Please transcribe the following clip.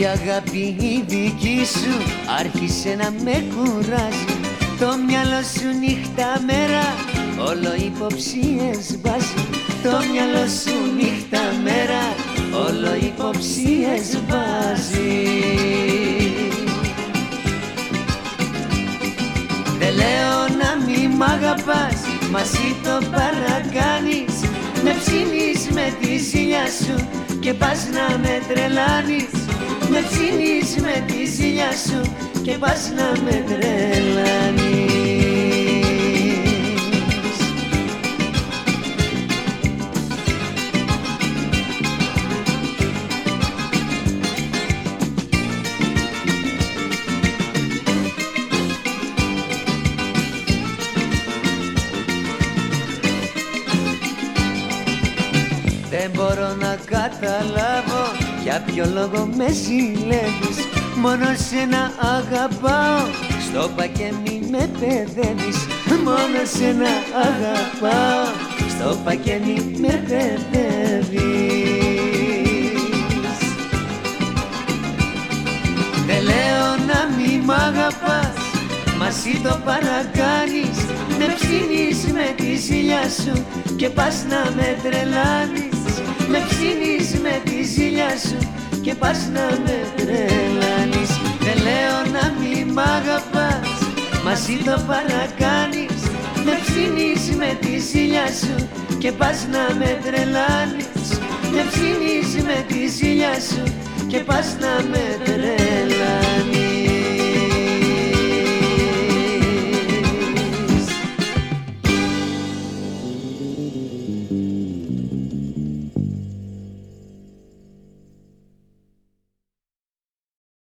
Η αγάπη η δική σου άρχισε να με κουράζει. Το μυαλό σου νύχτα μέρα όλο υποψίες βάζει. Το μυαλό σου νύχτα μέρα όλο υποψίες βάζει. Δεν λέω να μη μ' αγαπάς, μα εσύ το παρακάνεις. Με ψήνεις με τη ζήλια σου και πας να με τρελάνεις Με ψήνεις με τη ζήλια σου και πας να με τρελάνεις Δεν μπορώ να καταλάβω για ποιο λόγο με ζηλεύεις. Μόνο σένα αγαπάω. Στο και μη με παιδεύεις. Μόνο σένα αγαπάω. Στο και μη με παιδεύεις. Δεν λέω να μη μ' αγαπάς Μα εσύ το παρακάνεις. Με ψήνεις με τη ζήλια σου Και πας να με τρελάνεις πας να με τρελάνεις. Δεν λέω να μη μ' αγαπάς, μα εσύ το παρακάνεις. Με ψήνεις με τη ζήλια σου και πας να με τρελάνεις. Με ψήνεις με τη ζήλια σου και πας να με τρελάνεις